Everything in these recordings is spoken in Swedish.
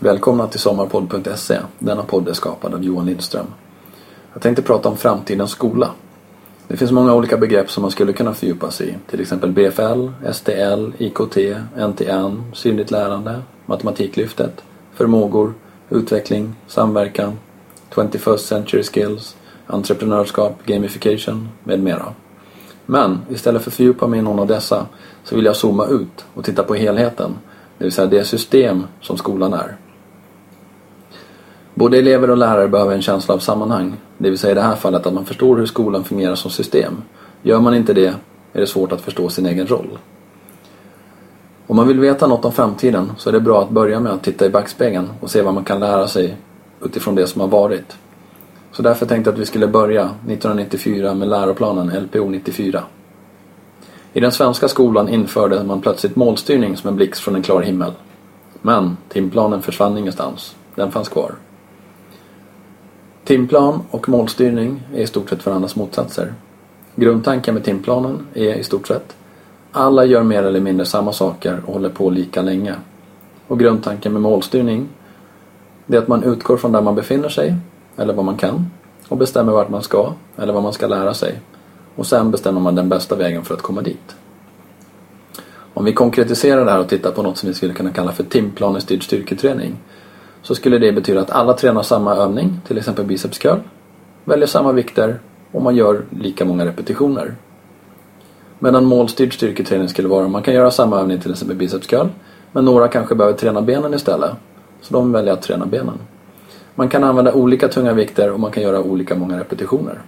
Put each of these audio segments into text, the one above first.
Välkomna till sommarpodd.se. Denna podd är skapad av Johan Lindström. Jag tänkte prata om framtidens skola. Det finns många olika begrepp som man skulle kunna fördjupa sig i. Till exempel BFL, STL, IKT, NTN, synligt lärande, Matematiklyftet, förmågor, utveckling, samverkan, 21st century skills, entreprenörskap, gamification med mera. Men istället för att fördjupa mig i någon av dessa så vill jag zooma ut och titta på helheten, det vill säga det system som skolan är. Både elever och lärare behöver en känsla av sammanhang, det vill säga i det här fallet att man förstår hur skolan fungerar som system. Gör man inte det är det svårt att förstå sin egen roll. Om man vill veta något om framtiden så är det bra att börja med att titta i backspegeln och se vad man kan lära sig utifrån det som har varit. Så därför tänkte jag att vi skulle börja 1994 med läroplanen LPO 94. I den svenska skolan införde man plötsligt målstyrning som en blixt från en klar himmel. Men timplanen försvann ingenstans. Den fanns kvar. Timplan och målstyrning är i stort sett varandras motsatser. Grundtanken med timplanen är i stort sett alla gör mer eller mindre samma saker och håller på lika länge. Och grundtanken med målstyrning är att man utgår från där man befinner sig, eller vad man kan, och bestämmer vart man ska, eller vad man ska lära sig. Och sen bestämmer man den bästa vägen för att komma dit. Om vi konkretiserar det här och tittar på något som vi skulle kunna kalla för timplanestyrd styrketräning så skulle det betyda att alla tränar samma övning, till exempel biceps curl, väljer samma vikter och man gör lika många repetitioner. Medan målstyrd styrketräning skulle vara att man kan göra samma övning, till exempel biceps curl, men några kanske behöver träna benen istället. Så de väljer att träna benen. Man kan använda olika tunga vikter och man kan göra olika många repetitioner.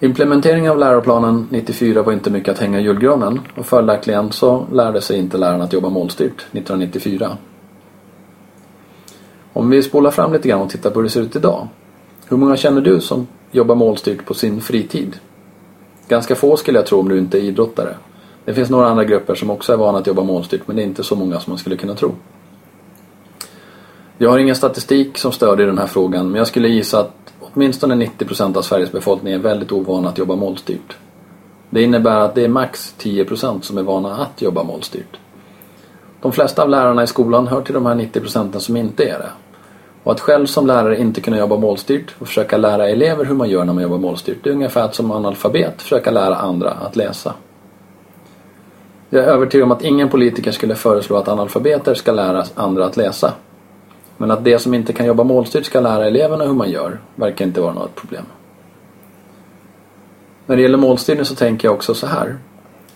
Implementeringen av läroplanen 94 var inte mycket att hänga i julgranen och följaktligen så lärde sig inte lärarna att jobba målstyrt 1994. Om vi spolar fram lite grann och tittar på hur det ser ut idag. Hur många känner du som jobbar målstyrt på sin fritid? Ganska få skulle jag tro om du inte är idrottare. Det finns några andra grupper som också är vana att jobba målstyrt men det är inte så många som man skulle kunna tro. Jag har ingen statistik som stödjer den här frågan men jag skulle gissa att åtminstone 90% av Sveriges befolkning är väldigt ovana att jobba målstyrt. Det innebär att det är max 10% som är vana att jobba målstyrt. De flesta av lärarna i skolan hör till de här 90% som inte är det. Och att själv som lärare inte kunna jobba målstyrt och försöka lära elever hur man gör när man jobbar målstyrt, det är ungefär att som analfabet försöka lära andra att läsa. Jag är övertygad om att ingen politiker skulle föreslå att analfabeter ska lära andra att läsa. Men att de som inte kan jobba målstyrt ska lära eleverna hur man gör verkar inte vara något problem. När det gäller målstyrning så tänker jag också så här.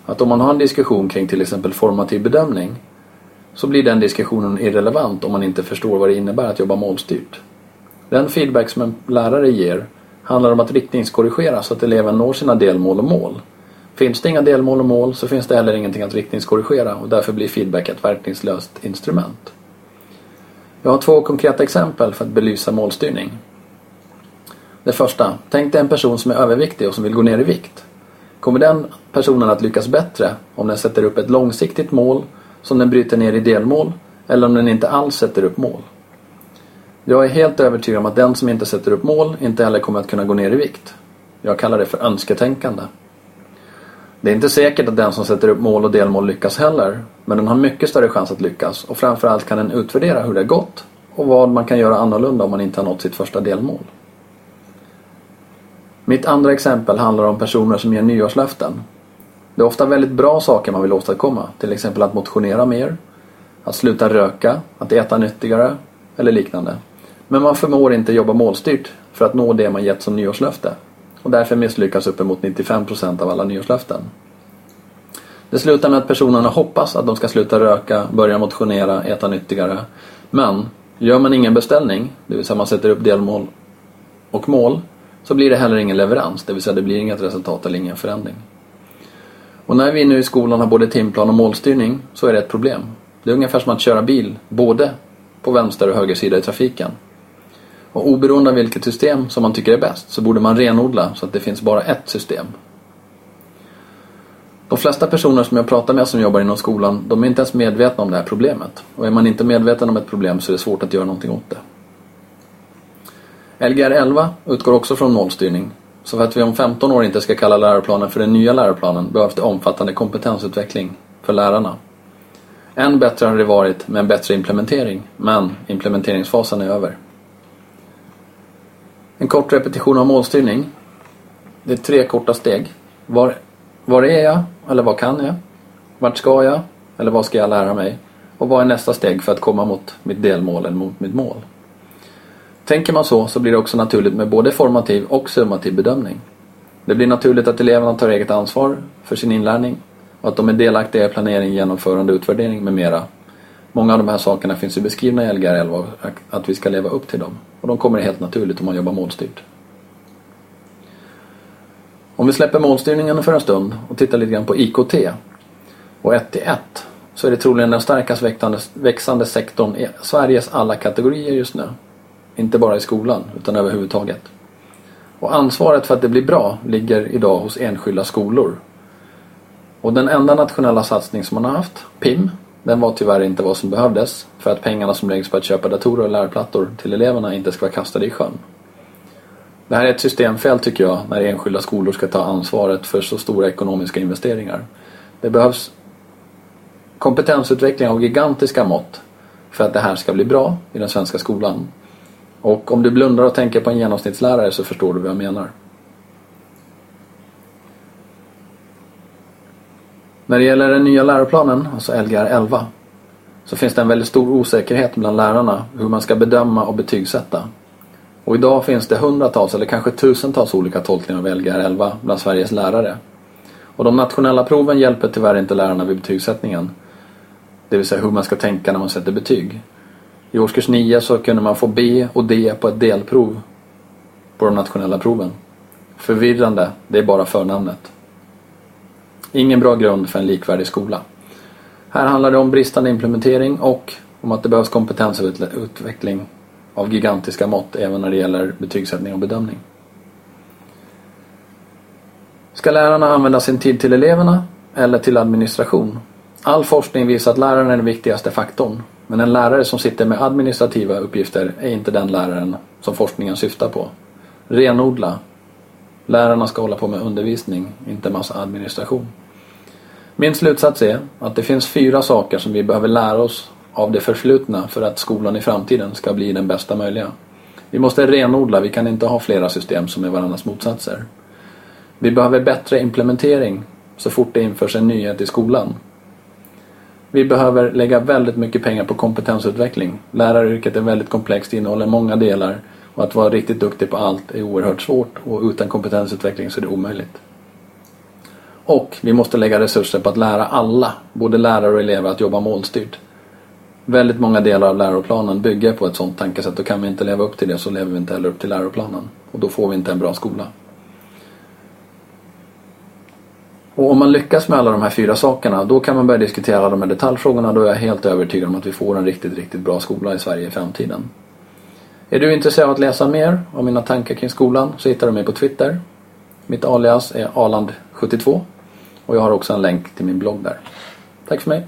Att om man har en diskussion kring till exempel formativ bedömning så blir den diskussionen irrelevant om man inte förstår vad det innebär att jobba målstyrt. Den feedback som en lärare ger handlar om att riktningskorrigera så att eleven når sina delmål och mål. Finns det inga delmål och mål så finns det heller ingenting att riktningskorrigera och därför blir feedback ett verkningslöst instrument. Jag har två konkreta exempel för att belysa målstyrning. Det första, tänk dig en person som är överviktig och som vill gå ner i vikt. Kommer den personen att lyckas bättre om den sätter upp ett långsiktigt mål som den bryter ner i delmål eller om den inte alls sätter upp mål? Jag är helt övertygad om att den som inte sätter upp mål inte heller kommer att kunna gå ner i vikt. Jag kallar det för önsketänkande. Det är inte säkert att den som sätter upp mål och delmål lyckas heller, men den har mycket större chans att lyckas och framförallt kan den utvärdera hur det har gått och vad man kan göra annorlunda om man inte har nått sitt första delmål. Mitt andra exempel handlar om personer som ger nyårslöften. Det är ofta väldigt bra saker man vill åstadkomma, till exempel att motionera mer, att sluta röka, att äta nyttigare eller liknande. Men man förmår inte jobba målstyrt för att nå det man gett som nyårslöfte och därför misslyckas uppemot 95% av alla nyårslöften. Det slutar med att personerna hoppas att de ska sluta röka, börja motionera, äta nyttigare. Men gör man ingen beställning, det vill säga man sätter upp delmål och mål, så blir det heller ingen leverans, det vill säga det blir inget resultat eller ingen förändring. Och när vi nu i skolan har både timplan och målstyrning så är det ett problem. Det är ungefär som att köra bil, både på vänster och höger sida i trafiken. Och oberoende av vilket system som man tycker är bäst så borde man renodla så att det finns bara ett system. De flesta personer som jag pratar med som jobbar inom skolan, de är inte ens medvetna om det här problemet. Och är man inte medveten om ett problem så är det svårt att göra någonting åt det. Lgr 11 utgår också från målstyrning. Så för att vi om 15 år inte ska kalla läroplanen för den nya läroplanen behövs det omfattande kompetensutveckling för lärarna. Än bättre hade det varit med en bättre implementering, men implementeringsfasen är över. En kort repetition av målstyrning. Det är tre korta steg. Var, var är jag? Eller vad kan jag? Vart ska jag? Eller vad ska jag lära mig? Och vad är nästa steg för att komma mot mitt delmål eller mot mitt mål? Tänker man så så blir det också naturligt med både formativ och summativ bedömning. Det blir naturligt att eleverna tar eget ansvar för sin inlärning och att de är delaktiga i planering, genomförande, utvärdering med mera. Många av de här sakerna finns ju beskrivna i Lgr 11 och att vi ska leva upp till dem. Och de kommer helt naturligt om man jobbar målstyrt. Om vi släpper målstyrningen för en stund och tittar lite grann på IKT och 1 till 1 så är det troligen den starkast växande sektorn i Sveriges alla kategorier just nu. Inte bara i skolan utan överhuvudtaget. Och ansvaret för att det blir bra ligger idag hos enskilda skolor. Och den enda nationella satsning som man har haft, PIM, den var tyvärr inte vad som behövdes för att pengarna som läggs på att köpa datorer och lärplattor till eleverna inte ska vara kastade i sjön. Det här är ett systemfel tycker jag när enskilda skolor ska ta ansvaret för så stora ekonomiska investeringar. Det behövs kompetensutveckling av gigantiska mått för att det här ska bli bra i den svenska skolan. Och om du blundar och tänker på en genomsnittslärare så förstår du vad jag menar. När det gäller den nya läroplanen, alltså Lgr 11, så finns det en väldigt stor osäkerhet bland lärarna hur man ska bedöma och betygsätta. Och idag finns det hundratals eller kanske tusentals olika tolkningar av Lgr 11 bland Sveriges lärare. Och de nationella proven hjälper tyvärr inte lärarna vid betygssättningen. Det vill säga hur man ska tänka när man sätter betyg. I årskurs 9 så kunde man få B och D på ett delprov på de nationella proven. Förvirrande, det är bara förnamnet. Ingen bra grund för en likvärdig skola. Här handlar det om bristande implementering och om att det behövs kompetensutveckling av gigantiska mått även när det gäller betygssättning och bedömning. Ska lärarna använda sin tid till eleverna eller till administration? All forskning visar att läraren är den viktigaste faktorn. Men en lärare som sitter med administrativa uppgifter är inte den läraren som forskningen syftar på. Renodla. Lärarna ska hålla på med undervisning, inte massa administration. Min slutsats är att det finns fyra saker som vi behöver lära oss av det förflutna för att skolan i framtiden ska bli den bästa möjliga. Vi måste renodla, vi kan inte ha flera system som är varandras motsatser. Vi behöver bättre implementering så fort det införs en nyhet i skolan. Vi behöver lägga väldigt mycket pengar på kompetensutveckling. Läraryrket är väldigt komplext, innehåller många delar och att vara riktigt duktig på allt är oerhört svårt och utan kompetensutveckling så är det omöjligt. Och vi måste lägga resurser på att lära alla, både lärare och elever, att jobba målstyrt. Väldigt många delar av läroplanen bygger på ett sådant tankesätt och kan vi inte leva upp till det så lever vi inte heller upp till läroplanen. Och då får vi inte en bra skola. Och om man lyckas med alla de här fyra sakerna då kan man börja diskutera alla de här detaljfrågorna. Då är jag helt övertygad om att vi får en riktigt, riktigt bra skola i Sverige i framtiden. Är du intresserad av att läsa mer om mina tankar kring skolan så hittar du mig på Twitter. Mitt alias är Aland72 och jag har också en länk till min blogg där. Tack för mig!